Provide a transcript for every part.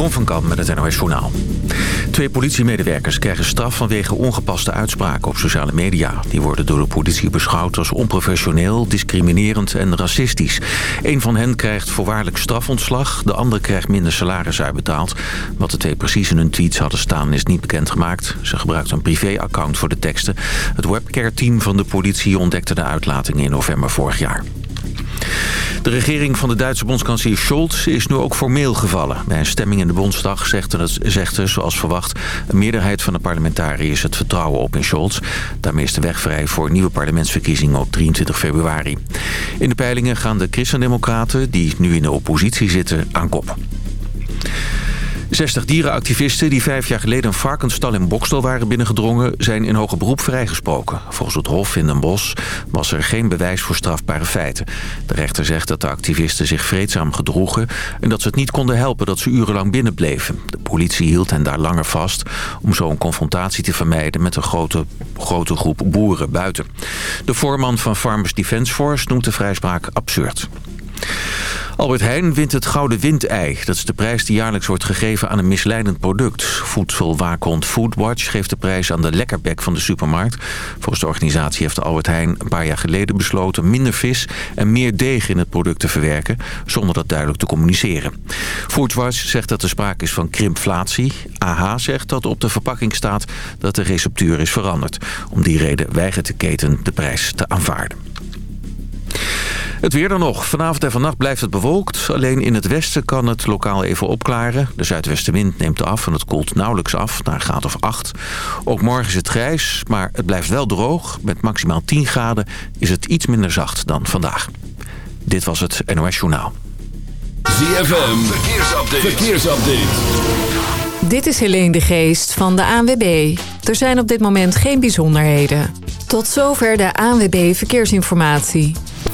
Jeroen van Kamp met het NOS Journaal. Twee politiemedewerkers krijgen straf vanwege ongepaste uitspraken op sociale media. Die worden door de politie beschouwd als onprofessioneel, discriminerend en racistisch. Een van hen krijgt voorwaardelijk strafontslag, de andere krijgt minder salaris uitbetaald. Wat de twee precies in hun tweets hadden staan is niet bekendgemaakt. Ze gebruikten een privéaccount voor de teksten. Het webcare-team van de politie ontdekte de uitlatingen in november vorig jaar. De regering van de Duitse bondskanselier Scholz is nu ook formeel gevallen. Bij een stemming in de Bondsdag zegt er, zoals verwacht... een meerderheid van de parlementariërs het vertrouwen op in Scholz. Daarmee is de weg vrij voor nieuwe parlementsverkiezingen op 23 februari. In de peilingen gaan de christendemocraten, die nu in de oppositie zitten, aan kop. 60 dierenactivisten die vijf jaar geleden een varkensstal in Bokstel waren binnengedrongen... zijn in hoger beroep vrijgesproken. Volgens het Hof in Den Bosch was er geen bewijs voor strafbare feiten. De rechter zegt dat de activisten zich vreedzaam gedroegen... en dat ze het niet konden helpen dat ze urenlang binnenbleven. De politie hield hen daar langer vast... om zo een confrontatie te vermijden met een grote, grote groep boeren buiten. De voorman van Farmers Defence Force noemt de vrijspraak absurd. Albert Heijn wint het Gouden Windei. Dat is de prijs die jaarlijks wordt gegeven aan een misleidend product. Voedselwaakhond Foodwatch geeft de prijs aan de lekkerbek van de supermarkt. Volgens de organisatie heeft Albert Heijn een paar jaar geleden besloten... minder vis en meer deeg in het product te verwerken... zonder dat duidelijk te communiceren. Foodwatch zegt dat er sprake is van krimpflatie. AH zegt dat op de verpakking staat dat de receptuur is veranderd. Om die reden weigert de keten de prijs te aanvaarden. Het weer dan nog. Vanavond en vannacht blijft het bewolkt. Alleen in het westen kan het lokaal even opklaren. De zuidwestenwind neemt af en het koelt nauwelijks af naar een graad of 8. Ook morgen is het grijs, maar het blijft wel droog. Met maximaal 10 graden is het iets minder zacht dan vandaag. Dit was het NOS Journaal. ZFM, verkeersupdate. verkeersupdate. Dit is Helene de Geest van de ANWB. Er zijn op dit moment geen bijzonderheden. Tot zover de ANWB Verkeersinformatie.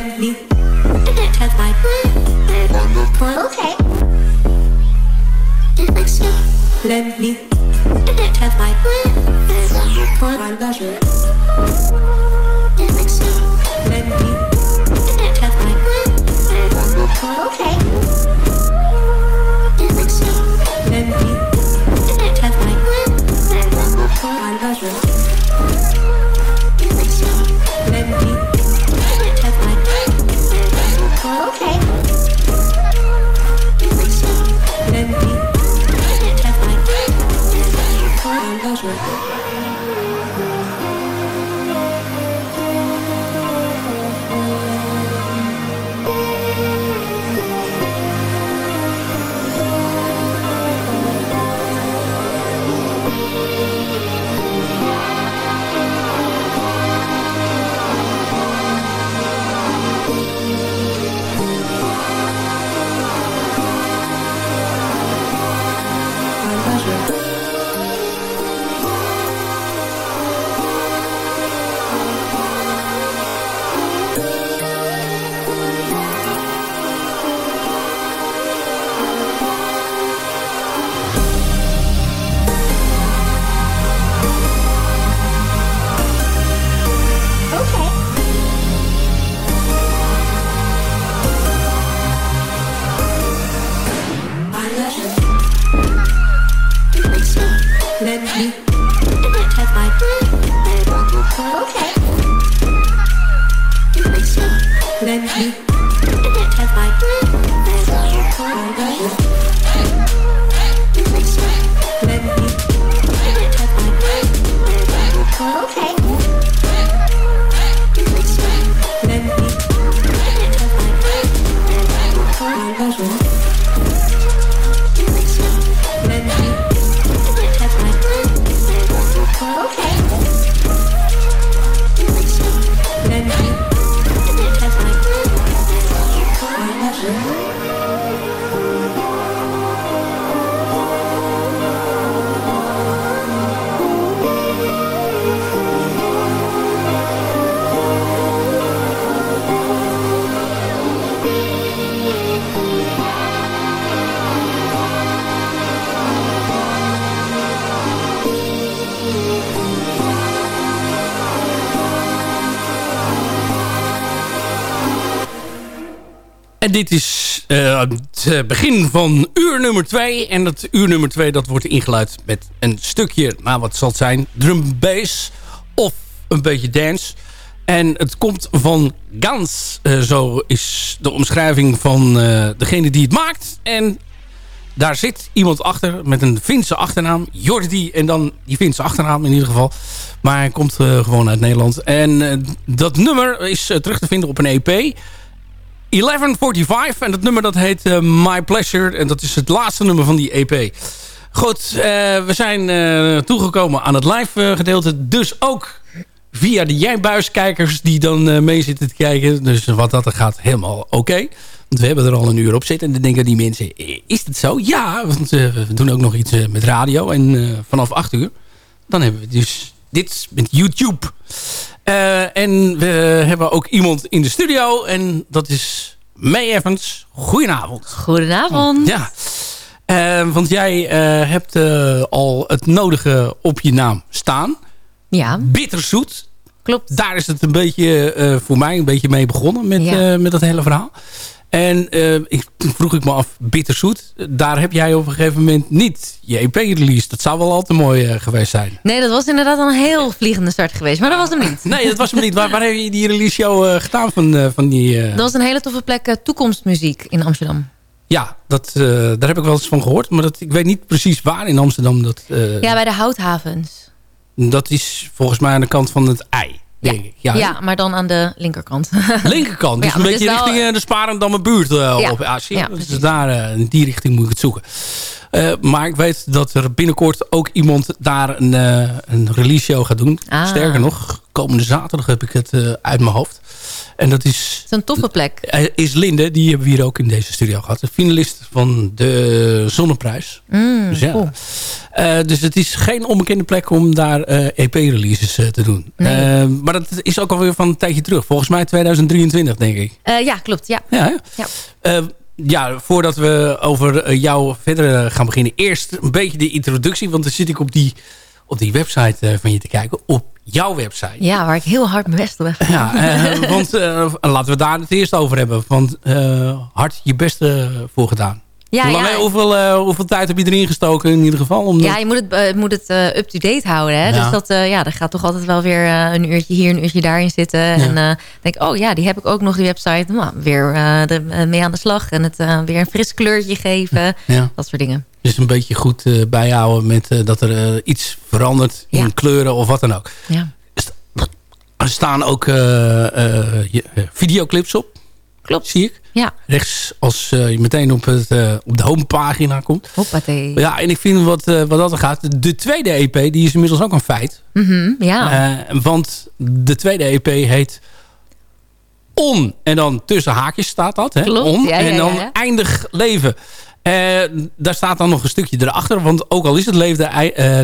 Let me. Touch my Okay. Let me. Touch my my pleasure. Let me. Touch my Okay. Dit is eh, het eh, begin van uur nummer 2. En dat uur nummer 2 dat wordt ingeluid met een stukje, nou wat zal het zijn, drum bass of een beetje dance. En het komt van Gans, eh, zo is de omschrijving van degene die het maakt. En daar zit iemand achter met een Finse achternaam. Jordi en dan die Finse achternaam in ieder geval. Maar hij komt gewoon uit Nederland. En dat nummer is terug te vinden op een EP. 1145 en dat nummer dat heet eh, My Pleasure. En dat is het laatste nummer van die EP. Goed, eh, we zijn eh, toegekomen aan het live gedeelte. Dus ook via de Jijbuiskijkers die dan mee zitten te kijken. Dus wat dat er gaat, helemaal oké. Want we hebben er al een uur op zitten. En dan denken die mensen, is het zo? Ja, want we doen ook nog iets met radio. En vanaf 8 uur, dan hebben we dus dit met YouTube. Eh, en we hebben ook iemand in de studio. En dat is May Evans. Goedenavond. Goedenavond. Ja, Eh, want jij eh, hebt al het nodige op je naam staan. Ja, Bitterzoet. klopt. Daar is het een beetje voor mij een beetje mee begonnen met, Ja. met dat hele verhaal. En eh, ik, toen vroeg ik me af, Bitterzoet. Daar heb jij op een gegeven moment niet je EP release. Dat zou wel al te mooi eh, geweest zijn. Nee, dat was inderdaad een heel vliegende start geweest. Maar dat was hem niet. Nee, dat was hem niet. Waar, waar heb je die release show eh, gedaan van, van die... Dat was een hele toffe plek, Toekomstmuziek in Amsterdam. Ja, dat, daar heb ik wel eens van gehoord. Maar dat, ik weet niet precies waar in Amsterdam. Dat, Ja, bij de houthavens. dat is volgens mij aan de kant van het ei. Ja, ik. ja. Ja, maar dan aan de linkerkant. linkerkant. Dus Ja, een maar beetje wel- richting eh, de Sparendamme buurt eh, Ja. op. Ja, zie je? Ja, dus daar, eh, in die richting moet ik het zoeken. Eh, maar ik weet dat er binnenkort ook iemand daar een, eh, een release show gaat doen. Ah. Sterker nog, komende zaterdag heb ik het eh, uit mijn hoofd. En dat is Het is een toffe plek. eh, is Linde, die hebben we hier ook in deze studio gehad. De finalist van de Zonneprijs. Mm, Dus, ja. cool. Eh, dus het is geen onbekende plek om daar eh, EP-releases te doen. Nee. Maar dat is ook alweer van een tijdje terug. Volgens mij 2023, denk ik. Ja, klopt. Ja. Ja? Ja. Ja, voordat we over jou verder gaan beginnen. Eerst een beetje de introductie. Want dan zit ik op die, op die website van je te kijken. Op jouw website. ja, waar ik heel hard mijn best op heb gedaan. Ja, eh, want eh, laten we daar het eerst over hebben. Want eh, hard je beste voor gedaan. Ja, ja. hoeveel, eh, hoeveel tijd heb je erin gestoken in ieder geval? Om Ja, je moet het, eh, moet het eh, up-to-date houden. Hè? Ja. Dus dat, eh, ja, er gaat toch altijd wel weer eh, een uurtje hier, een uurtje daarin zitten. En eh denk, oh ja, die heb ik ook nog, die website. Nou, weer mee aan de slag. En het eh, weer een fris kleurtje geven. Ja. Dat soort dingen. Dus een beetje goed bijhouden met dat er iets verandert in Ja. kleuren of wat dan ook. Ja, Er staan ook eh, eh, je- eh, videoclips op, klopt. zie ik. Ja, Rechts als eh, je meteen op, het, eh, op de homepagina komt. hoppatee. Ja, en ik vind wat, eh, wat dat er gaat. De tweede EP die is inmiddels ook een feit. Mhm, ja. Want de tweede EP heet On. En dan tussen haakjes staat dat. Hè? Klopt, On. ja, ja, en dan ja, eindig leven. Daar staat dan nog een stukje erachter. Want ook al is het leven,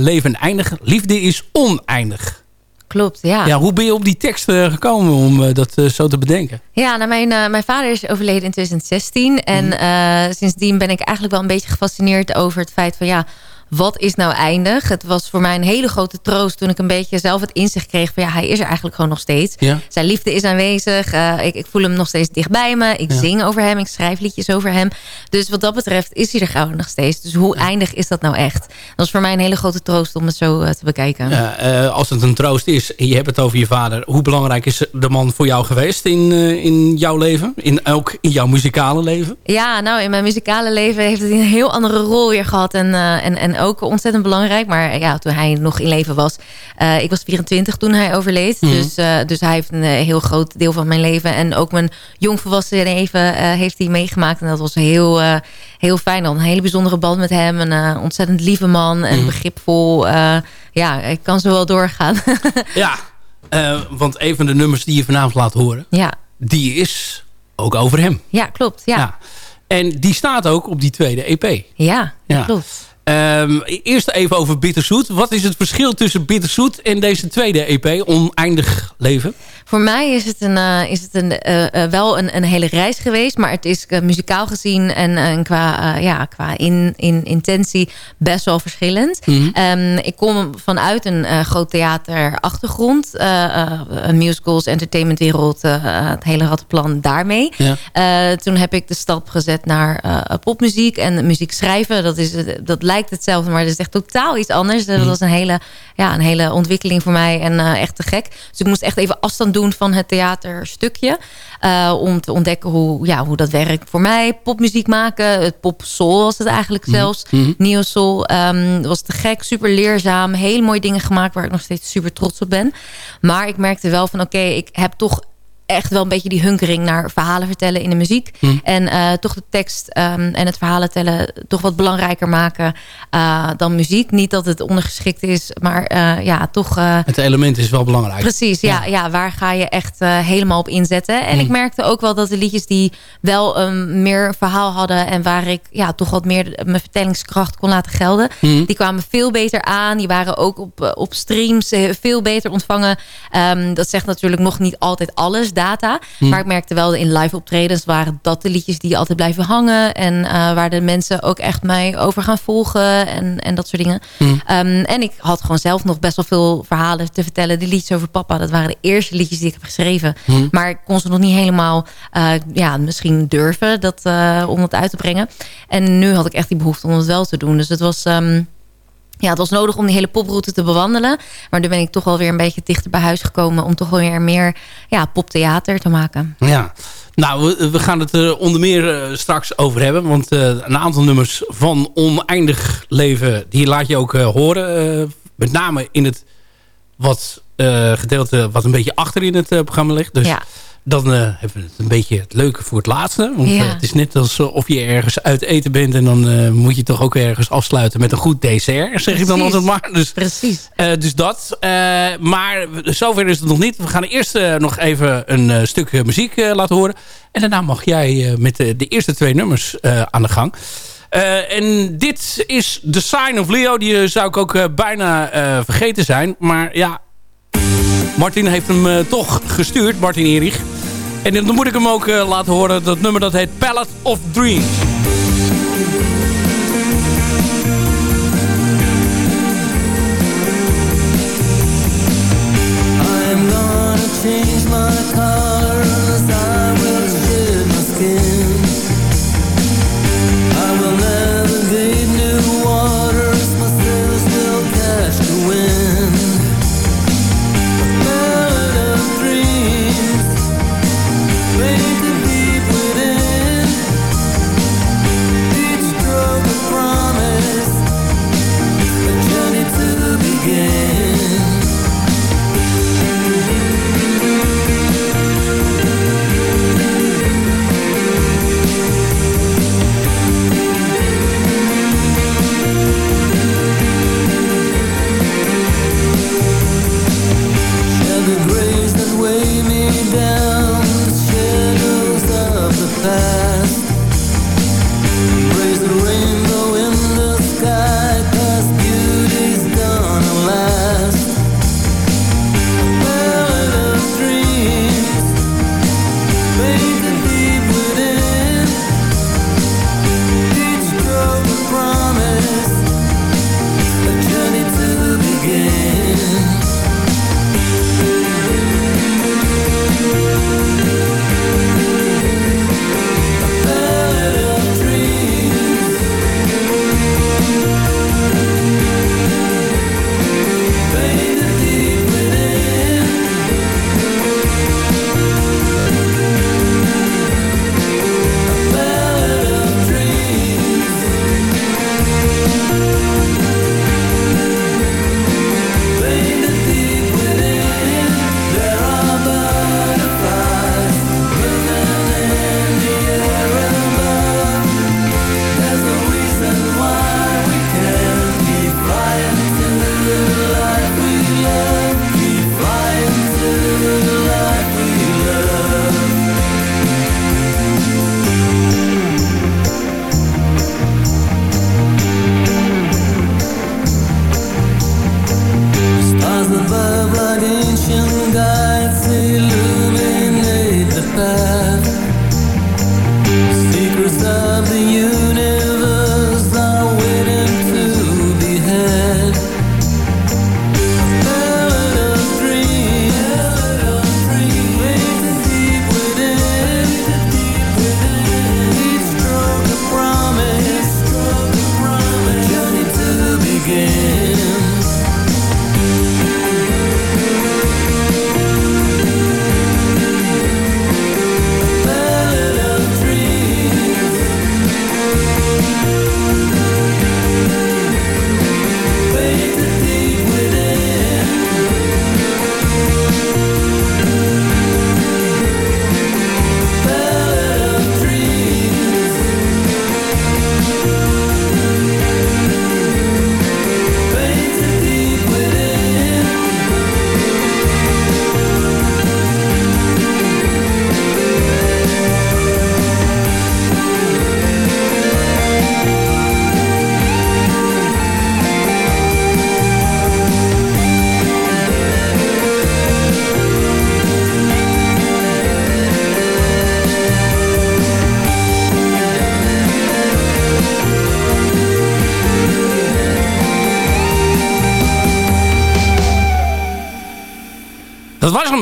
leven eindig, liefde is oneindig. Klopt, ja. Ja, hoe ben je op die tekst eh, gekomen om eh, dat eh, zo te bedenken? Ja, nou mijn, mijn vader is overleden in 2016. En Mhm. sindsdien ben ik eigenlijk wel een beetje gefascineerd over het feit van... ja, wat is nou eindig? Het was voor mij een hele grote troost toen ik een beetje zelf het inzicht kreeg van ja, hij is er eigenlijk gewoon nog steeds. Ja. Zijn liefde is aanwezig. Eh, ik, ik voel hem nog steeds dichtbij me. Ik Ja. zing over hem. Ik schrijf liedjes over hem. Dus wat dat betreft is hij er gewoon nog steeds. Dus hoe eindig is dat nou echt? Dat is voor mij een hele grote troost om het zo eh, te bekijken. Ja, eh, als het een troost is en je hebt het over je vader... hoe belangrijk is de man voor jou geweest in, in jouw leven? In, ook in jouw muzikale leven? Ja, nou, in mijn muzikale leven heeft het een heel andere rol weer gehad. En, eh, en, en ook ontzettend belangrijk. Maar ja, toen hij nog in leven was. eh, ik was 24 toen hij overleed. Mhm. dus, eh, dus hij heeft een eh, heel groot deel van mijn leven. En ook mijn jongvolwassen leven heeft hij meegemaakt. En dat was heel, heel fijn. Dan een hele bijzondere band met hem. Een ontzettend lieve man. En Mhm. begripvol. ja, ik kan zo wel doorgaan. Ja, want een van de nummers die je vanavond laat horen... ja. die is ook over hem. ja, klopt. Ja, ja. Ja. En die staat ook op die tweede EP. ja, Ja. klopt. Ehm, eerst even over Bitterzoet. Wat is het verschil tussen Bitterzoet en deze tweede EP, Oneindig Leven? Voor mij is het, een, eh, is het een, eh, eh, wel een, een hele reis geweest. Maar het is muzikaal gezien en, en qua, ja, qua in, in, intentie best wel verschillend. Mhm. Ehm, ik kom vanuit een groot theaterachtergrond. musicals, entertainmentwereld, het hele rattenplan daarmee. Ja. Toen heb ik de stap gezet naar popmuziek en muziek schrijven. Dat, is, dat lijkt hetzelfde, maar dat is echt totaal iets anders. Dat Mhm. was een hele, ja, een hele ontwikkeling voor mij en echt te gek. Dus ik moest echt even afstand doen van het theaterstukje. eh, om te ontdekken hoe, ja, hoe dat werkt voor mij. Popmuziek maken, het pop soul was het eigenlijk zelfs. Mhm. Neo soul. ehm, was te gek, super leerzaam. Hele mooie dingen gemaakt waar ik nog steeds super trots op ben. Maar ik merkte wel van oké, ik heb toch echt wel een beetje die hunkering naar verhalen vertellen in de muziek. Hm. En eh, toch de tekst ehm, en het verhalen tellen toch wat belangrijker maken eh, dan muziek. Niet dat het ondergeschikt is, maar eh, ja, toch... Het element is wel belangrijk. Precies, ja, ja. waar ga je echt helemaal op inzetten? En Mm. ik merkte ook wel dat de liedjes die wel um, meer verhaal hadden... en waar ik ja, toch wat meer mijn vertellingskracht kon laten gelden... Mhm. die kwamen veel beter aan. Die waren ook op, op streams veel beter ontvangen. Ehm, dat zegt natuurlijk nog niet altijd alles, data. Mhm. Maar ik merkte wel in live optredens... waren dat de liedjes die altijd blijven hangen... en eh, waar de mensen ook echt mij over gaan volgen... en, en dat soort dingen. Mhm. Ehm, en ik had gewoon zelf nog best wel veel verhalen te vertellen. Die liedjes over papa, dat waren de eerste liedjes die ik heb geschreven. Mhm. Maar ik kon ze nog niet helemaal, eh, ja, misschien durven dat, eh, om dat uit te brengen. En nu had ik echt die behoefte om het wel te doen. Dus het was... ehm, ja, het was nodig om die hele poproute te bewandelen. Maar nu ben ik toch wel weer een beetje dichter bij huis gekomen... om toch wel weer meer ja, poptheater te maken. Ja. Nou, we, we gaan het er onder meer eh, straks over hebben. Want eh, een aantal nummers van Oneindig Leven... die laat je ook eh, horen. met name in het wat, gedeelte wat een beetje achter in het programma ligt. Dus Ja. Dan eh, hebben we het een beetje het leuke voor het laatste. Want Ja. eh, het is net alsof je ergens uit eten bent... en dan eh, moet je toch ook ergens afsluiten met een goed dessert. Zeg ik dan altijd maar. Dus Precies. dus dat. Maar zover is het nog niet. We gaan eerst nog even een stuk muziek laten horen. En daarna mag jij met de, de eerste twee nummers aan de gang. En dit is The Sign of Leo. Die zou ik ook bijna vergeten zijn. Maar ja, Martin heeft hem toch gestuurd. Martin Erich. En dan moet ik hem ook eh, laten horen. Dat nummer dat heet Palette of Dreams. I'm.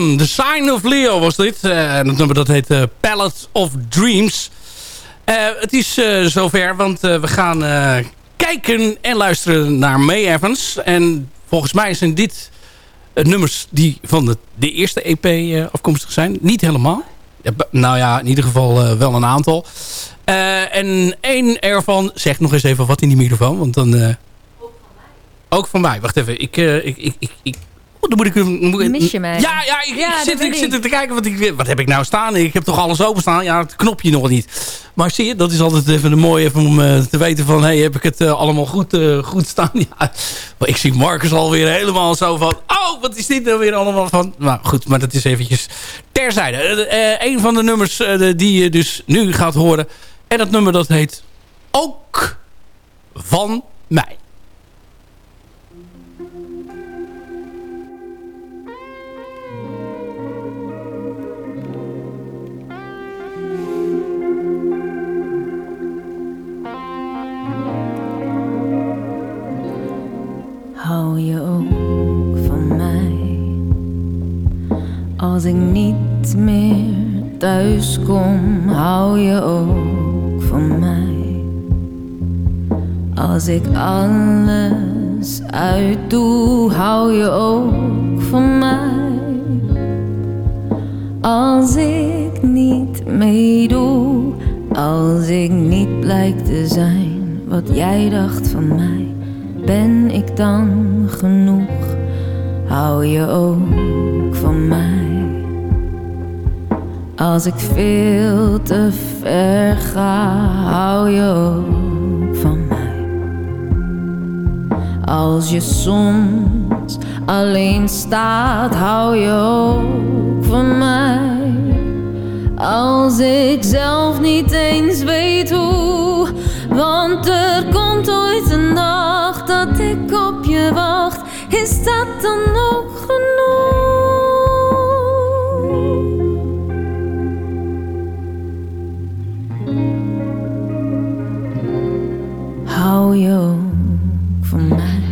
The Sign of Leo was dit. Uh, en het nummer dat heet uh, Palette of Dreams. Uh, het is zover, want we gaan kijken en luisteren naar May Evans. En volgens mij zijn dit nummers die van de, de eerste EP afkomstig zijn. Niet helemaal. Nou ja, in ieder geval wel een aantal. en één ervan, zeg nog eens even wat in die microfoon, want dan... ook van mij. Wacht even, ik, ik, ik, ik dan moet ik, moet Mis je mij? Ja, ja, ik, ja, zit, ik zit er te kijken. Wat, ik, wat heb ik nou staan? Ik heb toch alles openstaan? Ja, het knopje nog niet. Maar zie je, dat is altijd even een mooie even om uh, te weten van... hey, heb ik het uh, allemaal goed, uh, goed staan? Ja. Maar ik zie Marcus alweer helemaal zo van... oh, wat is dit nou weer allemaal van? Nou goed, maar dat is eventjes terzijde. een van de nummers die je dus nu gaat horen. En dat nummer dat heet Ook van mij. Hou je ook van mij. Als ik niet meer thuis kom, hou je ook van mij. Als ik alles uitdoe, hou je ook van mij. Als ik niet meedoe, als ik niet blijk te zijn wat jij dacht van mij ben ik dan genoeg? Hou je ook van mij? Als ik veel te ver ga, hou je ook van mij? Als je soms alleen staat, hou je ook van mij? Als ik zelf niet eens weet hoe, want er komt dat ik op je wacht, is dat dan ook genoeg? Hou je ook van mij?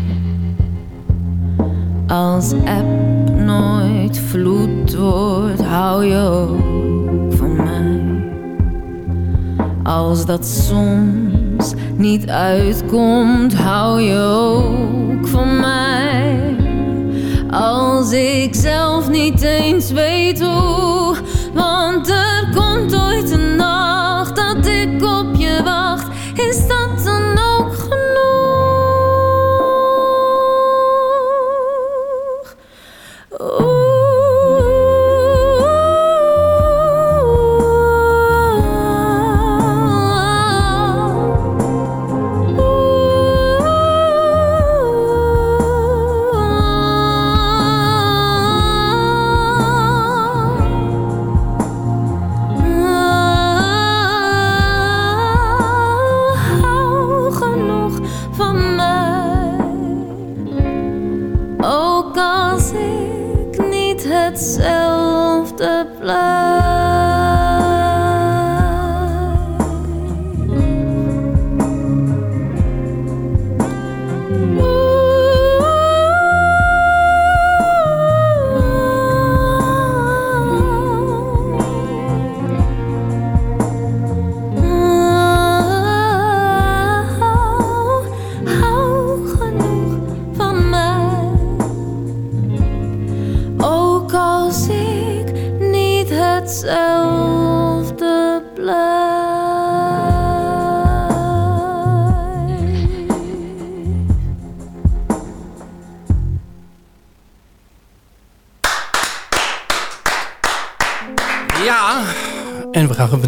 Als app nooit vloed wordt, hou je ook van mij? Als dat soms niet uitkomt, hou je ook van mij. Als ik zelf niet eens weet hoe, want er komt ooit een nacht dat ik op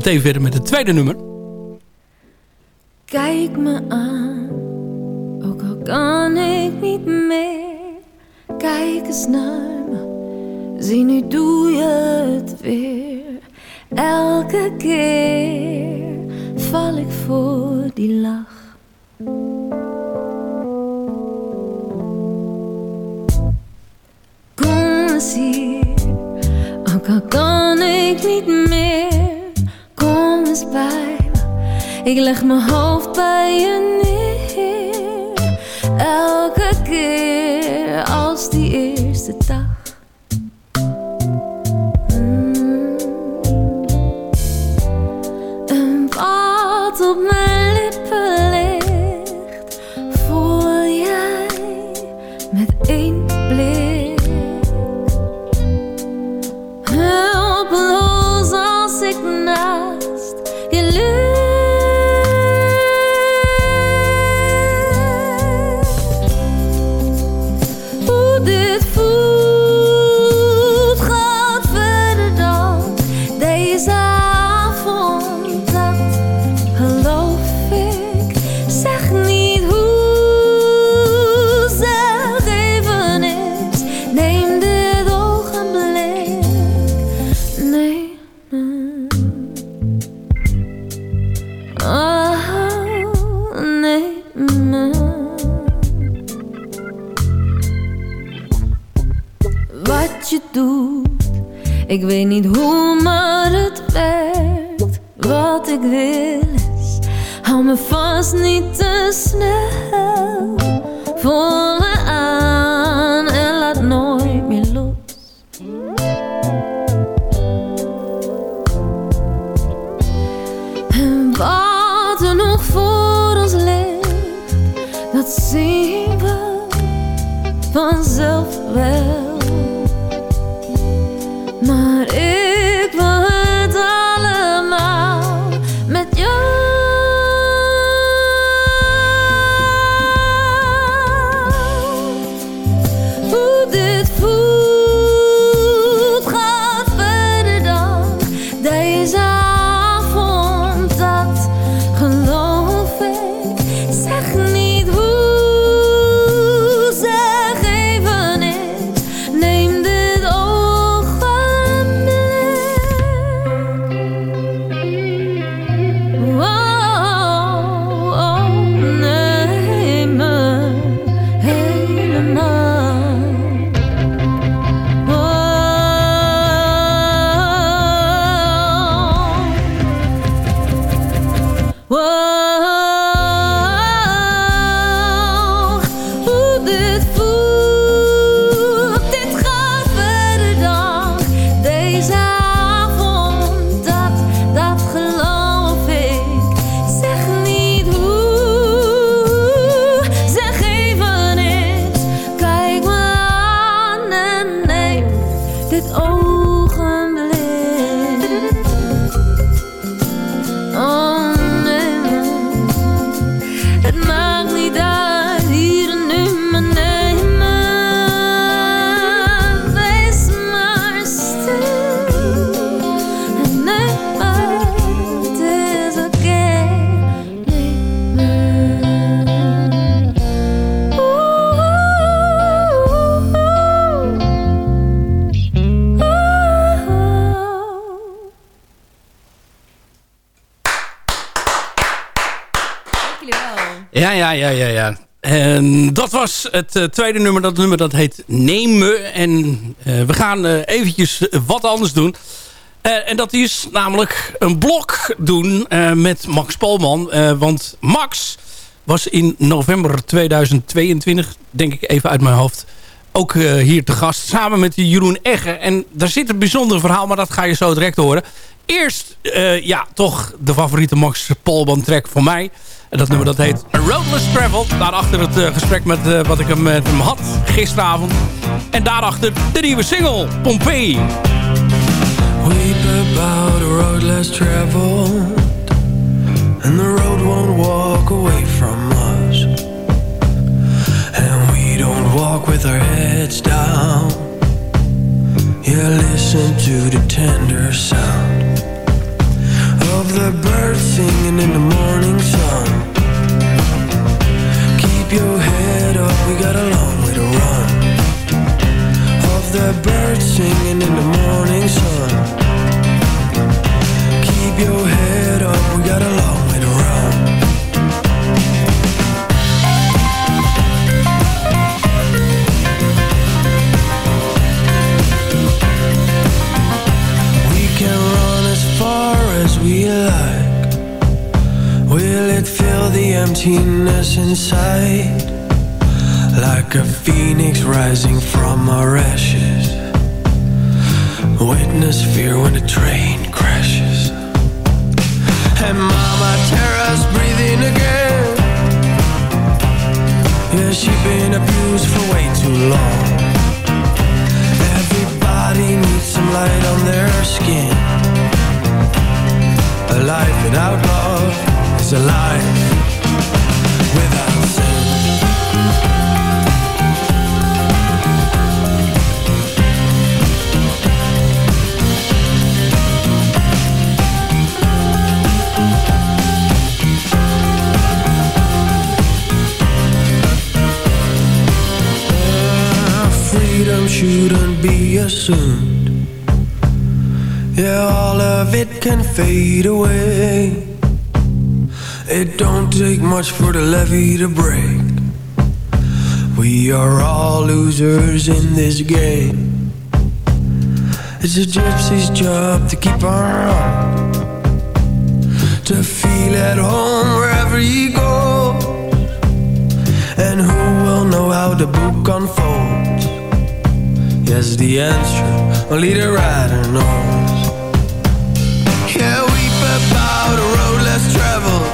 meteen verder met het tweede nummer. Ja, ja, ja. En dat was het eh, tweede nummer. Dat nummer dat heet Neem me. En eh, we gaan eh, eventjes wat anders doen. En dat is namelijk een blok doen met Max Polman. Want Max was in november 2022, denk ik even uit mijn hoofd... ook eh, hier te gast, samen met Jeroen Egge. En daar zit een bijzonder verhaal, maar dat ga je zo direct horen. Eerst, eh, ja, toch de favoriete Max Polman track voor mij... En dat nummer dat heet Roadless Travel. Daarachter het eh, gesprek met, wat ik hem met hem had gisteravond. En daarachter de nieuwe single, Pompeii. Weep about a road less traveled, and the road won't walk away from walk with our heads down. Yeah, listen to the tender sound of the birds singing in the morning sun. Keep your head up, we got a long way to run. Of the birds singing in the morning sun. Keep your head up, we got a long way to run. Like. Will it fill the emptiness inside? Like a phoenix rising from our ashes. Witness fear when a train crashes. And mama, Tara's breathing again. Yeah, she's been abused for way too long. Everybody needs some light on their skin. A life without love is a life without sin. Uh, Freedom shouldn't be assumed yeah, all of it can fade away. It don't take much for the levee to break. We are all losers in this game. It's a gypsy's job to keep on to feel at home wherever he goes. And who will know how the book unfolds? Yes, the answer only the writer knows. About a road less traveled.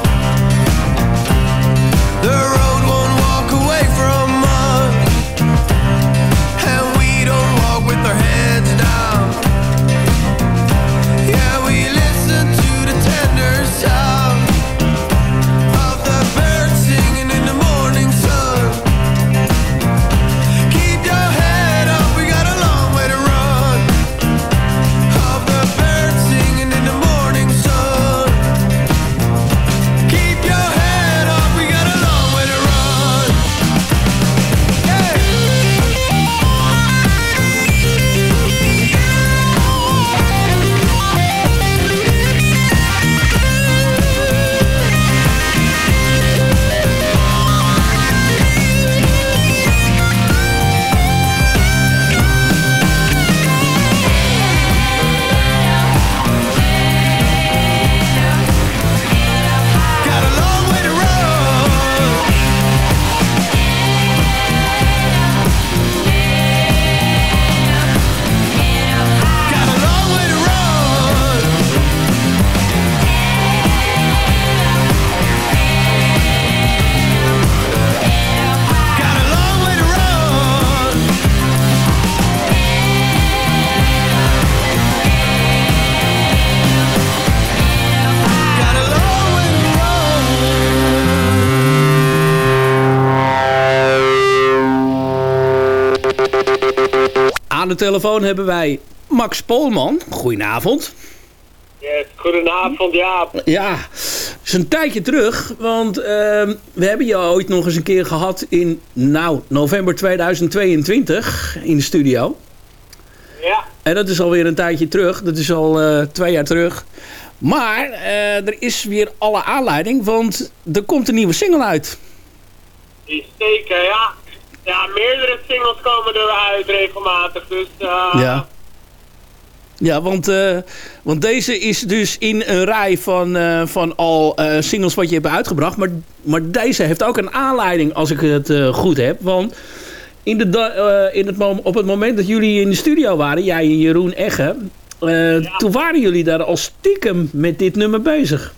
Telefoon hebben wij Max Polman. Goedenavond. Yes, goedenavond, Jaap. Ja, het is een tijdje terug, want ehm, we hebben je ooit nog eens een keer gehad in nou, november 2022 in de studio. Ja, En dat is alweer een tijdje terug, dat is al eh, twee jaar terug. Maar eh, er is weer alle aanleiding, want er komt een nieuwe single uit. die zeker, ja. Ja, meerdere singles komen eruit regelmatig, dus eh, Ja. Ja, want, eh, want deze is dus in een rij van, eh, van al singles wat je hebt uitgebracht. Maar, maar deze heeft ook een aanleiding, als ik het goed heb. Want in de in het op het moment dat jullie in de studio waren, jij en Jeroen Egge... toen waren jullie daar al stiekem met dit nummer bezig.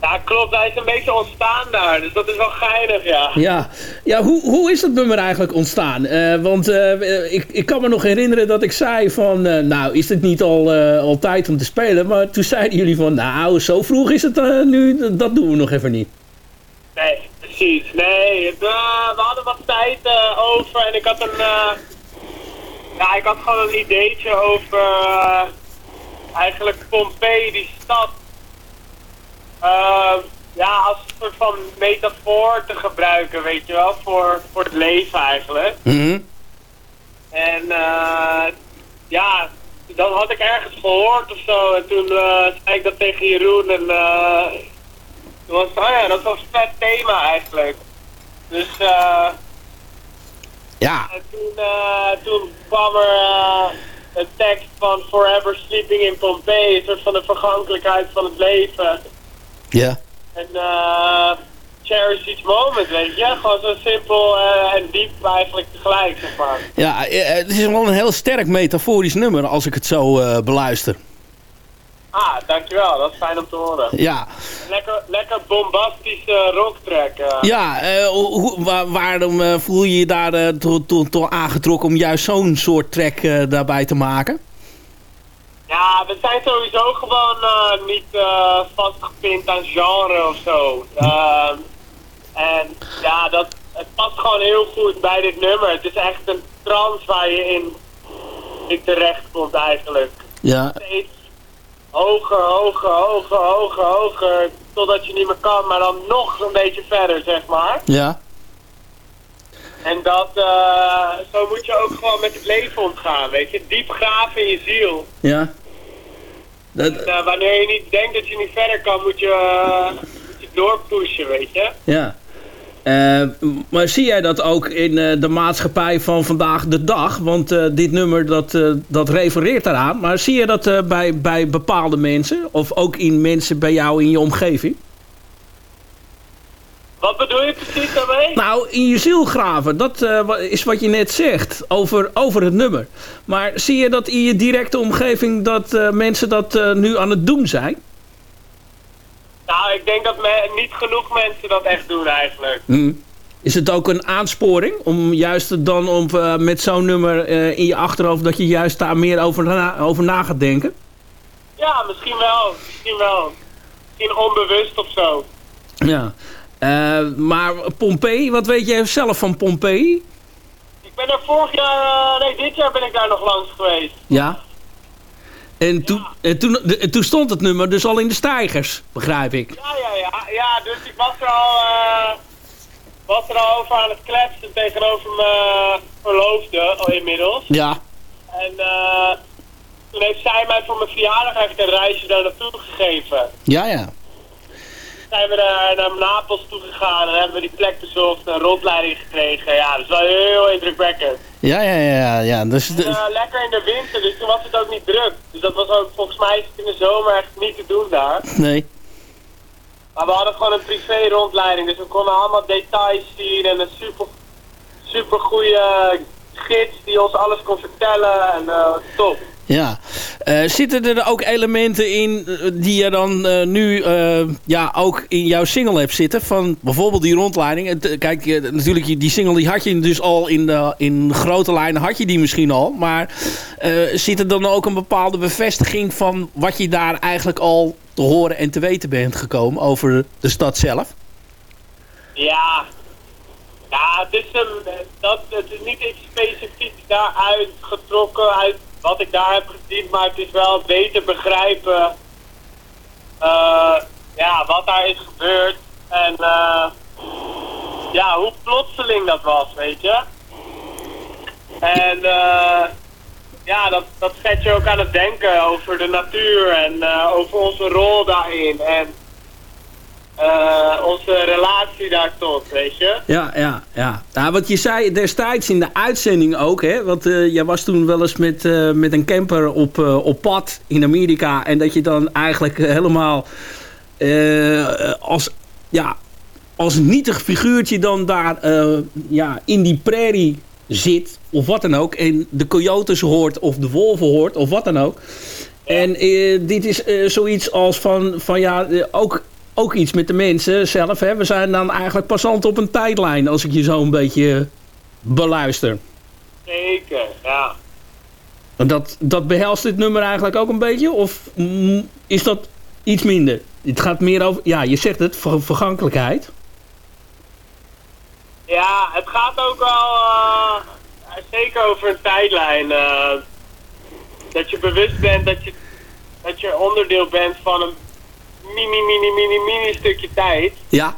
Ja, klopt, hij is een beetje ontstaan daar, dus dat is wel geinig, ja. Ja, ja hoe, hoe is dat nummer eigenlijk ontstaan? Eh, want eh, ik, ik kan me nog herinneren dat ik zei van... eh, nou, is het niet al, eh, al tijd om te spelen? Maar toen zeiden jullie van... nou, zo vroeg is het eh, nu, dat doen we nog even niet. Nee, precies. Nee, het, eh, we hadden wat tijd eh, over en ik had een... eh, ja, ik had gewoon een ideetje over eh, eigenlijk Pompeii, die stad. Eh, ja, als een soort van metafoor te gebruiken, weet je wel, voor, voor het leven eigenlijk. En eh, ja, dan had ik ergens gehoord of zo en toen eh, zei ik dat tegen Jeroen en eh, toen was oh ja, dat wel een vet thema eigenlijk. Dus eh, Ja, en toen, toen kwam er een tekst van Forever Sleeping in Pompeii, een soort van de vergankelijkheid van het leven. Ja. En eh cherish each moment, weet je? Gewoon zo simpel eh, en diep eigenlijk tegelijk, zeg maar. Ja, eh, het is wel een heel sterk metaforisch nummer als ik het zo beluister. Ah, dankjewel, dat is fijn om te horen. Ja, Lekker, lekker bombastische rocktrack. ja hoe, waar- waarom voel je je daar toe, aangetrokken om juist zo'n soort track daarbij te maken? Ja, we zijn sowieso gewoon eh, niet eh, vastgepind aan genre of zo. Ehm, en ja, dat, het past gewoon heel goed bij dit nummer. Het is echt een trance waar je in, in terecht komt eigenlijk. Ja, Steeds hoger, hoger, hoger, hoger, hoger, totdat je niet meer kan, maar dan nog een beetje verder, zeg maar. ja. En dat, eh, zo moet je ook gewoon met het leven omgaan, weet je. Diep graven in je ziel. Ja. Dat, En, eh, wanneer je niet denkt dat je niet verder kan, moet je, eh, moet je doorpushen, weet je. ja. Eh, maar zie jij dat ook in de maatschappij van vandaag de dag? Want dit nummer dat, dat refereert daaraan. Maar zie je dat bij, bij bepaalde mensen? Of ook in mensen bij jou in je omgeving? Wat bedoel je precies daarmee? Nou, in je ziel graven. Dat eh, is wat je net zegt over, over het nummer. Maar zie je dat in je directe omgeving dat eh, mensen dat eh, nu aan het doen zijn? Nou, ik denk dat niet genoeg mensen dat echt doen eigenlijk. Hm. Is het ook een aansporing om juist dan om, met zo'n nummer in je achterhoofd... dat je juist daar meer over na, over na gaat denken? Ja, misschien wel. Misschien wel. Misschien onbewust of zo. Ja. Eh, maar Pompeii, wat weet jij zelf van Pompeii? Ik ben er vorig jaar, nee, dit jaar ben ik daar nog langs geweest. Ja. En, toen en toen, en toen stond het nummer dus al in de stijgers, begrijp ik. Ja, ja, ja. Ja, dus ik was er al, eh, was er al over aan het kletsen tegenover mijn verloofde, al inmiddels. Ja. En eh, toen heeft zij mij voor mijn verjaardag eigenlijk een reisje daar naartoe gegeven. Ja, ja. Zijn we daar naar Napels toe gegaan en hebben we die plek bezocht, een rondleiding gekregen. Ja, dat is wel heel indrukwekkend. Ja, ja, ja. ja. Dus, En, eh, lekker in de winter, dus toen was het ook niet druk. Dus dat was ook, volgens mij is het in de zomer echt niet te doen daar. nee. Maar we hadden gewoon een privé rondleiding, dus we konden allemaal details zien en een super, super goede gids die ons alles kon vertellen en eh, top. Ja. Eh, zitten er ook elementen in eh, die je dan eh, nu ja, ook in jouw single hebt zitten? Van bijvoorbeeld die rondleiding. Kijk, natuurlijk, die single die had je dus al in, de, in grote lijnen, had je die misschien al. Maar zit er dan ook een bepaalde bevestiging van wat je daar eigenlijk al te horen en te weten bent gekomen over de stad zelf? Ja, ja het, is een, dat, het is niet iets specifieks daaruit getrokken uit wat ik daar heb gezien, maar het is wel beter begrijpen eh, ja, wat daar is gebeurd en eh, ja, hoe plotseling dat was, weet je. En eh, ja, dat, dat zet je ook aan het denken over de natuur en over onze rol daarin en eh, onze relatie daar tot, weet je. Ja, ja, ja. Nou, wat je zei destijds in de uitzending ook, hè. Want eh, jij was toen wel eens met, eh, met een camper op, op pad in Amerika. En dat je dan eigenlijk helemaal als, ja, als nietig figuurtje dan daar ja, in die prairie zit. Of wat dan ook. En de coyotes hoort of de wolven hoort of wat dan ook. En dit is zoiets als van, van ja, ook, ook iets met de mensen zelf. Hè. We zijn dan eigenlijk passant op een tijdlijn als ik je zo een beetje beluister. Zeker, ja. En Dat, dat behelst dit nummer eigenlijk ook een beetje? Of mm, is dat iets minder? Het gaat meer over, ja, je zegt het, ver- vergankelijkheid. Ja, het gaat ook wel eh, zeker over een tijdlijn. eh, dat je bewust bent dat je, dat je onderdeel bent van een mini, mini, mini, mini stukje tijd. Ja.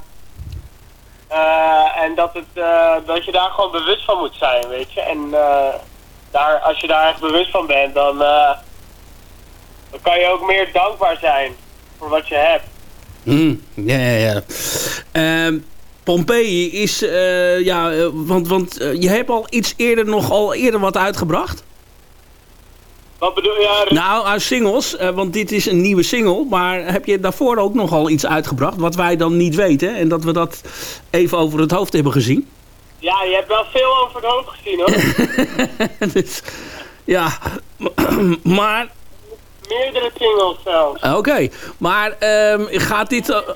Eh, en dat, het, eh, dat je daar gewoon bewust van moet zijn, weet je. En eh, daar, als je daar echt bewust van bent, dan, dan kan je ook meer dankbaar zijn voor wat je hebt. Mm, ja, ja, ja. Ehm, Pompeii is, ja, want, want je hebt al iets eerder nog al eerder wat uitgebracht. Wat bedoel je? Nou, uit singles, eh, want dit is een nieuwe single. Maar heb je daarvoor ook nogal iets uitgebracht wat wij dan niet weten? En dat we dat even over het hoofd hebben gezien. Ja, je hebt wel veel over het hoofd gezien hoor. dus, ja, maar Meerdere singles zelfs. oké. Maar ehm, gaat dit... eh, een-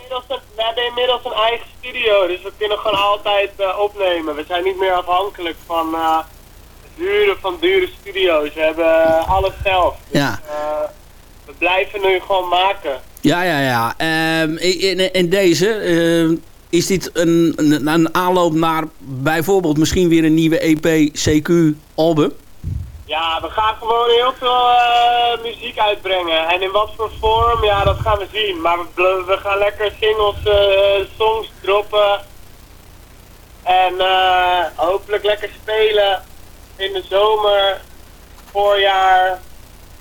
we hebben inmiddels een eigen studio, dus we kunnen gewoon altijd eh, opnemen. We zijn niet meer afhankelijk van eh, huren van dure studio's. We hebben eh, alles zelf. ja. Eh, we blijven nu gewoon maken. Ja, ja, ja. Ehm, in, in deze ehm, is dit een, een, een aanloop naar bijvoorbeeld misschien weer een nieuwe EP CQ album. Ja, we gaan gewoon heel veel eh, muziek uitbrengen. En in wat voor vorm, ja, dat gaan we zien. Maar we, we gaan lekker singles, songs droppen. En hopelijk lekker spelen in de zomer, voorjaar,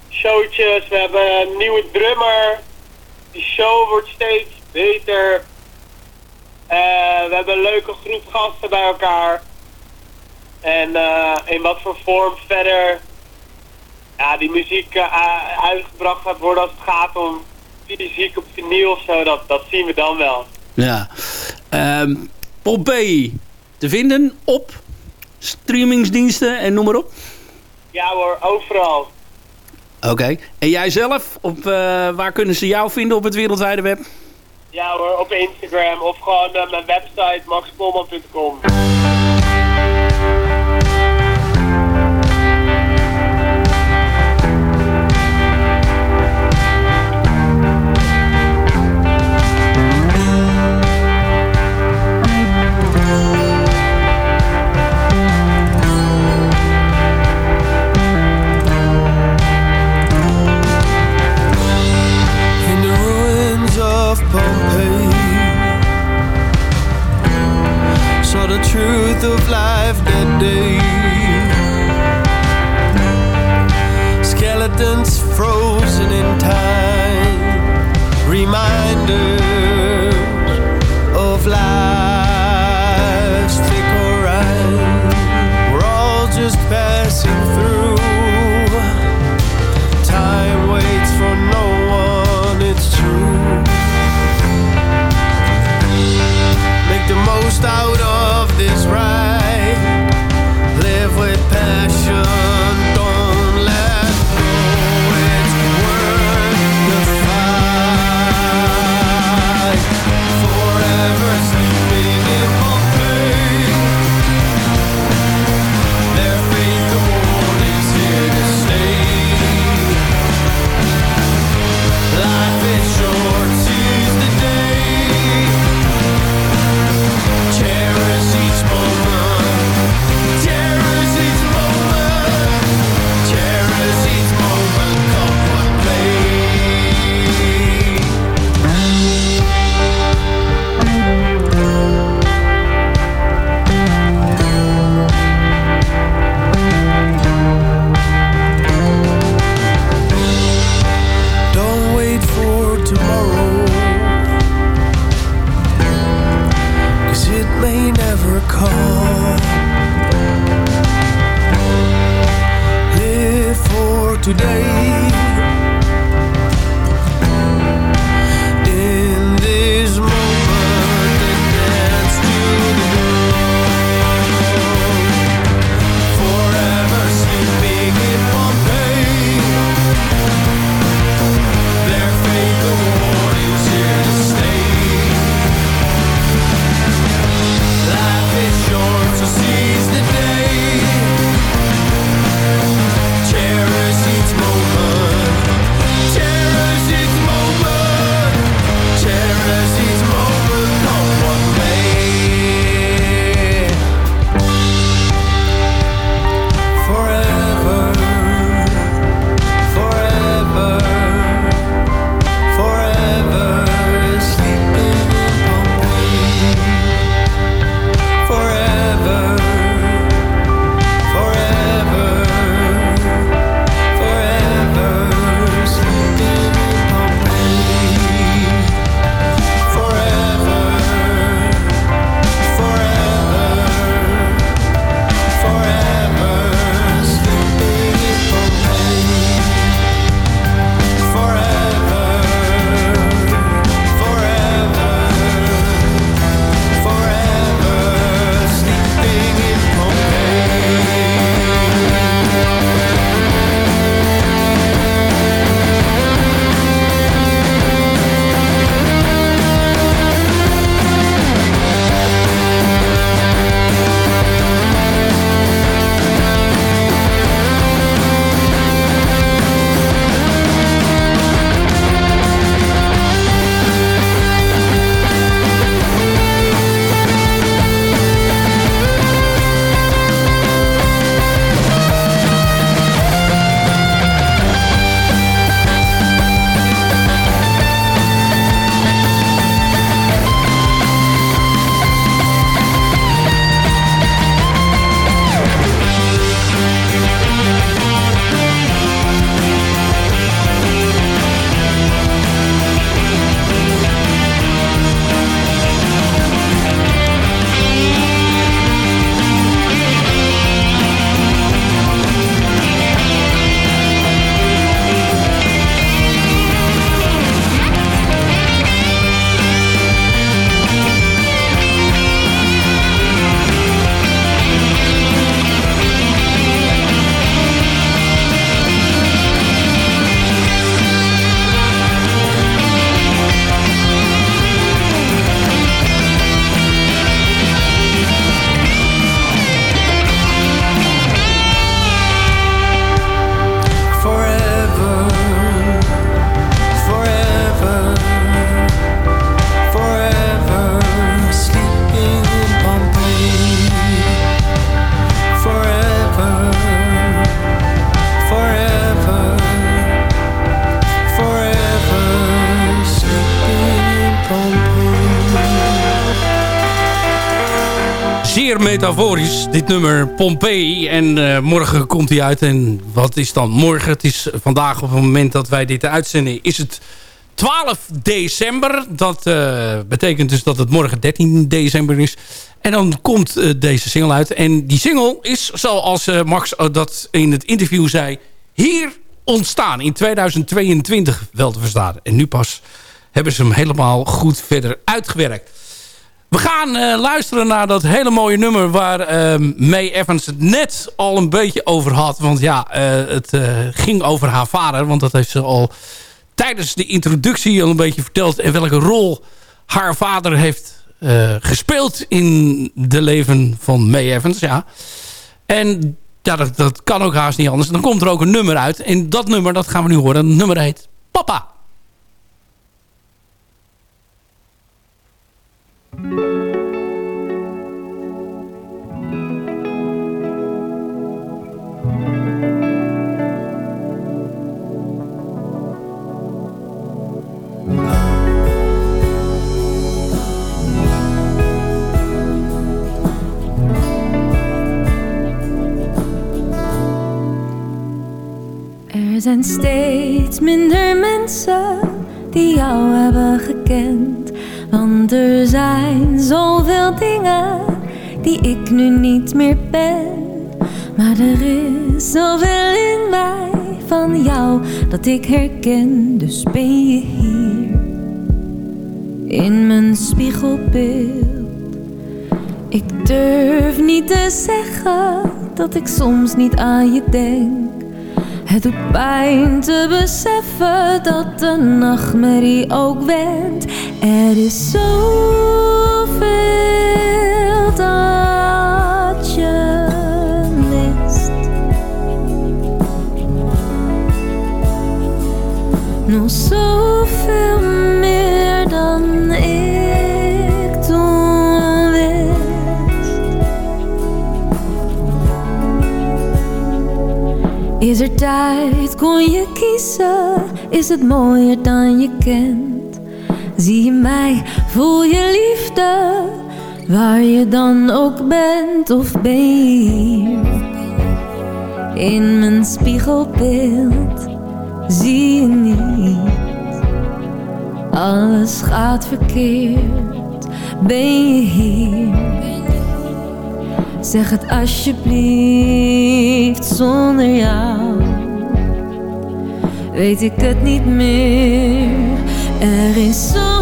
showtjes. We hebben een nieuwe drummer. Die show wordt steeds beter. Eh, we hebben een leuke groep gasten bij elkaar. En eh, in wat voor vorm verder ja, die muziek eh, uitgebracht gaat worden als het gaat om fysiek op vinyl of zo, dat, dat zien we dan wel. Ja. Ehm Pop B te vinden op streamingsdiensten en noem maar op. Ja hoor, overal. Oké. En jij zelf, op, eh, waar kunnen ze jou vinden op het wereldwijde web? Ja hoor, op Instagram of gewoon eh, mijn website maxpolman.com. life day. Skeletons frozen in time, reminders metaforisch, dit nummer Pompeii. En eh, morgen komt hij uit. En wat is dan morgen? Het is vandaag op het moment dat wij dit uitzenden... is het 12 december. Dat uh, betekent dus dat het morgen 13 december is. En dan komt uh, deze single uit. En die single is, zoals Max dat in het interview zei... hier ontstaan in 2022 wel te verstaan. En nu pas hebben ze hem helemaal goed verder uitgewerkt. We gaan uh, luisteren naar dat hele mooie nummer... waar uh, Evans het net al een beetje over had. Want ja, uh, het ging over haar vader. Want dat heeft ze al tijdens de introductie al een beetje verteld... en welke rol haar vader heeft gespeeld... in de leven van May Evans. Ja. En ja, dat, dat kan ook haast niet anders. Dan komt er ook een nummer uit. En dat nummer, dat gaan we nu horen. Dat nummer heet Papa. Er zijn steeds minder mensen die jou hebben gekend. Want er zijn zoveel dingen die ik nu niet meer ben. Maar er is zoveel in mij van jou dat ik herken. Dus ben je hier in mijn spiegelbeeld. Ik durf niet te zeggen dat ik soms niet aan je denk. Het doet pijn te beseffen dat de nachtmerrie ook wendt. Er is zoveel dat Er tijd, kon je kiezen? Is het mooier dan je kent? Zie je mij, voel je liefde, waar je dan ook bent of ben je hier. In mijn spiegelbeeld zie je niet, alles gaat verkeerd, ben je hier. Zeg het alsjeblieft zonder jou, weet ik het niet meer. Er is zoveel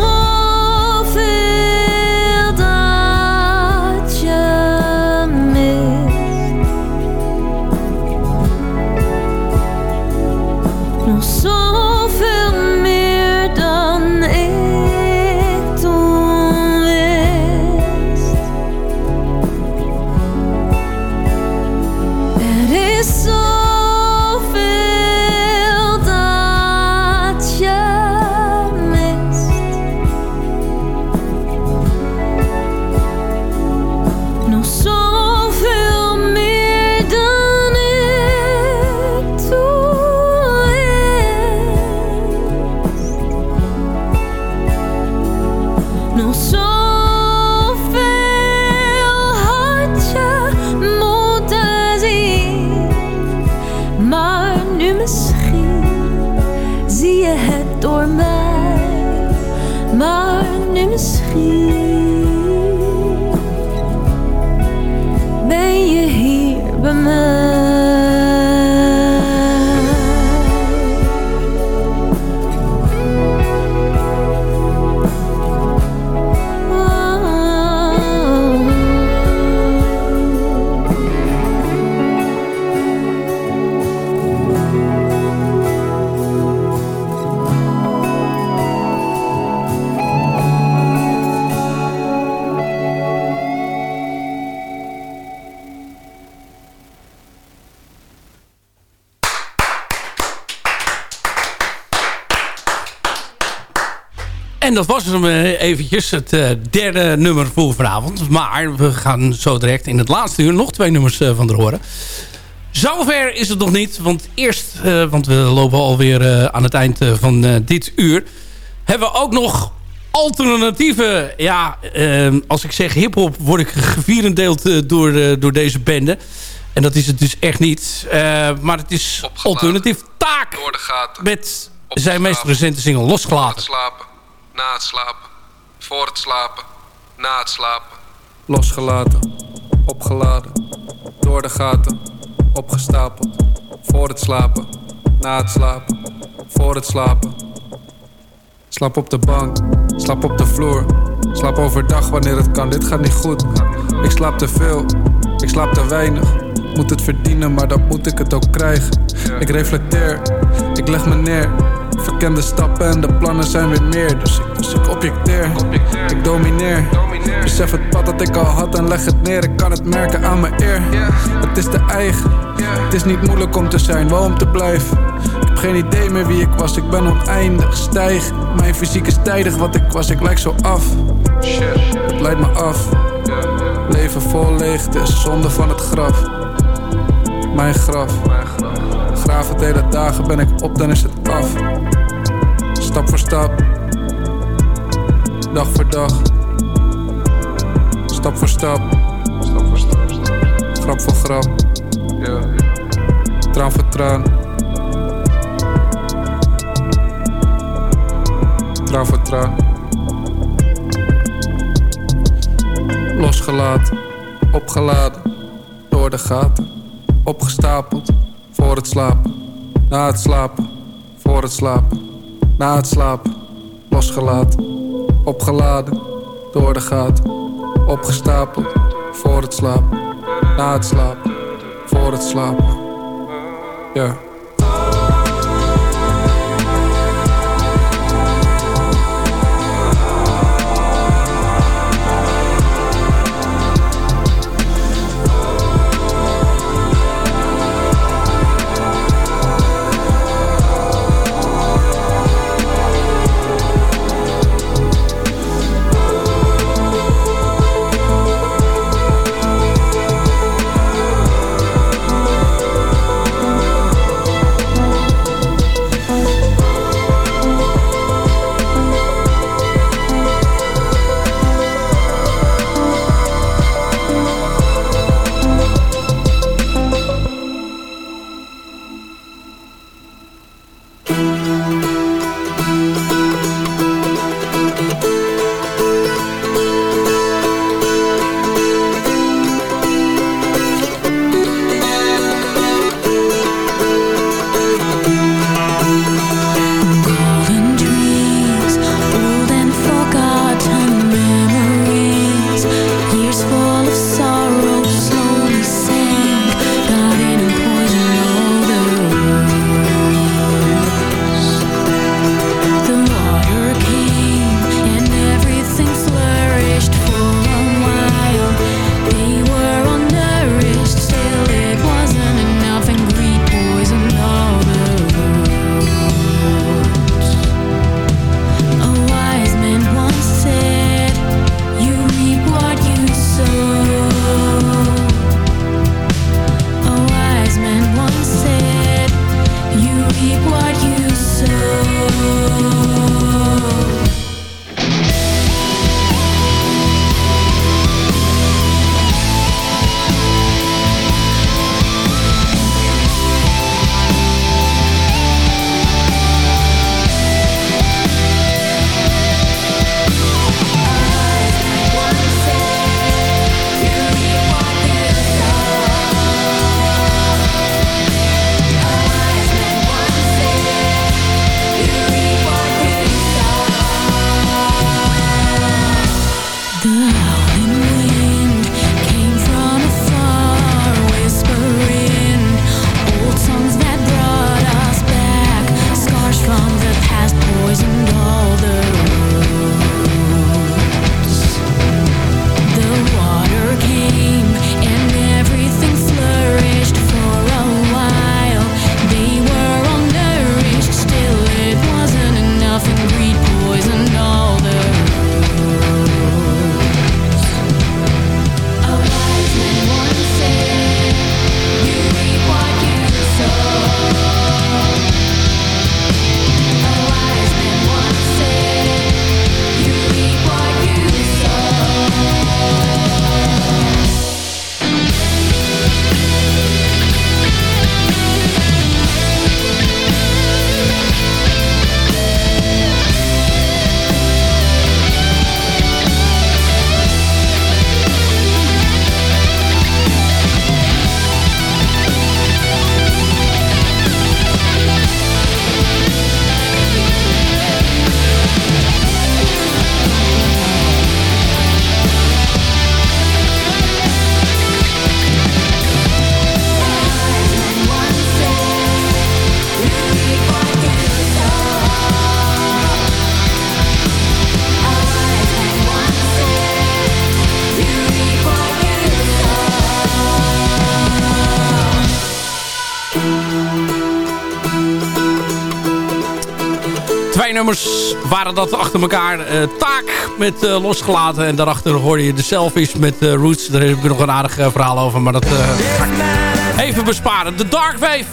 En dat was hem eh, eventjes, het uh, derde nummer voor vanavond. Maar we gaan zo direct in het laatste uur nog twee nummers uh, van er horen. Zover is het nog niet, want eerst, want we lopen alweer aan het eind van dit uur... hebben we ook nog alternatieve... Ja, als ik zeg hiphop word ik gevierendeeld eh, door, eh, door deze bende. En dat is het dus echt niet. Eh, maar het is alternatief taak. Met zijn meest recente single Losgelaten. Na het slapen. Voor het slapen. Na het slapen. Losgelaten, opgeladen, door de gaten, opgestapeld. Voor het slapen, na het slapen, voor het slapen. Slaap op de bank, slaap op de vloer. Slaap overdag wanneer het kan, dit gaat niet goed. Ik slaap te veel, ik slaap te weinig. Moet het verdienen, maar dan moet ik het ook krijgen. Ik reflecteer, ik leg me neer. Verken de stappen en de plannen zijn weer meer. Dus ik, dus ik objecteer, ik domineer. Besef het pad dat ik al had en leg het neer. Ik kan het merken aan mijn eer. Het is te eigen, het is niet moeilijk om te zijn, wel om te blijven. Ik heb geen idee meer wie ik was, ik ben oneindig stijg. Mijn fysiek is tijdig wat ik was, ik lijk zo af. Het leidt me af. Leven vol leegte zonde van het graf. Mijn graf. Graaf het hele dagen ben ik op, dan is het af. Stap voor stap. Dag voor dag. Stap voor stap. Stap voor stap. Grap voor grap. Ja. Traan voor traan. Traan voor traan. Losgelaten, opgeladen, door de gaten. Opgestapeld, voor het slapen. Na het slapen, voor het slapen. Na het slapen, losgelaten. Opgeladen, door de gaten. Opgestapeld, voor het slapen. Na het slapen, voor het slapen. Ja. Nummers waren dat achter elkaar. Uh, taak met uh, losgelaten. En daarachter hoorde je de selfies met uh, Roots. Daar heb ik nog een aardig verhaal over. Maar dat ga ik even besparen. De Dark Wave.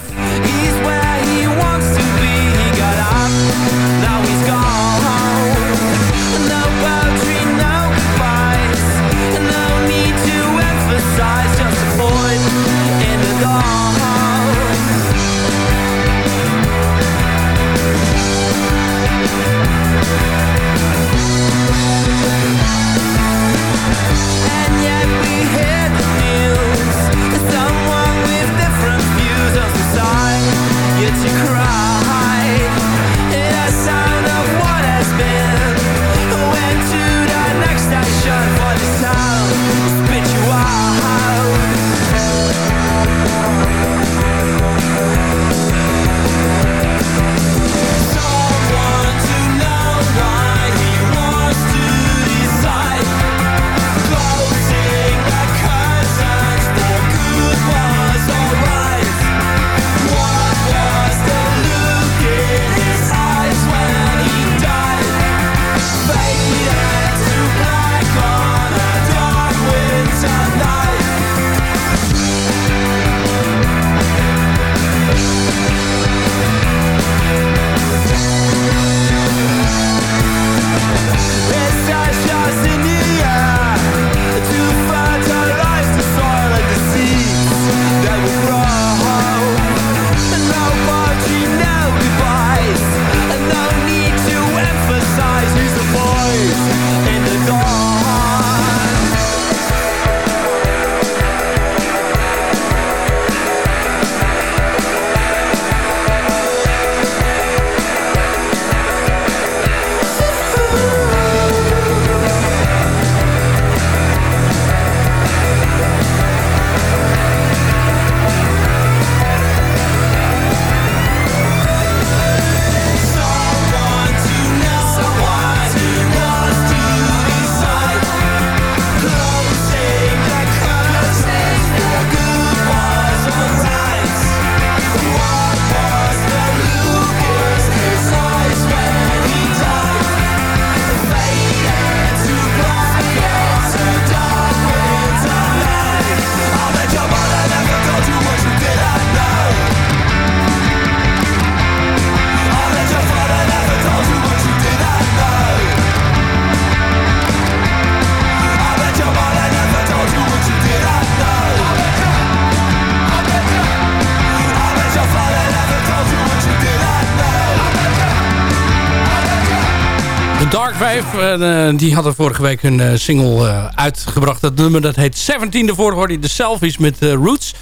5. En, eh, die hadden vorige week hun eh, single eh, uitgebracht. Dat nummer dat heet 17. de hoorde je de selfies met Roots.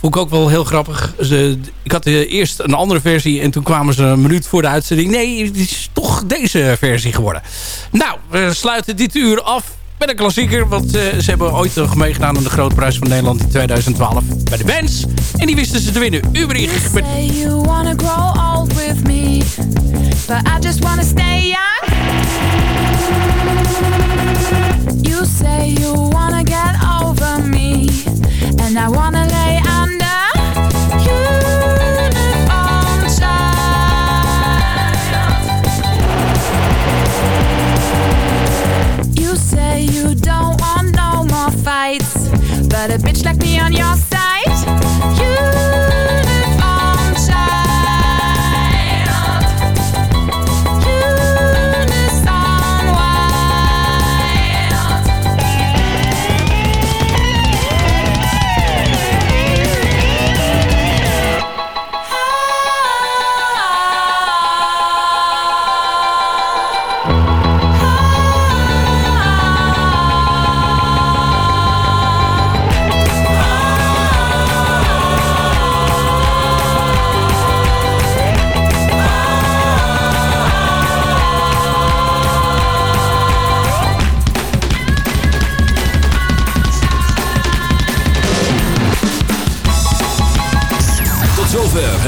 Vond ik ook wel heel grappig. Ze, ik had eerst een andere versie en toen kwamen ze een minuut voor de uitzending. Nee, het is toch deze versie geworden. Nou, we sluiten dit uur af met een klassieker. Want ze hebben ooit nog meegedaan aan de Grote Prijs van Nederland in 2012 bij de bands. En die wisten ze te winnen. Ubrich. Grow old with me. You say you wanna get over me, and I wanna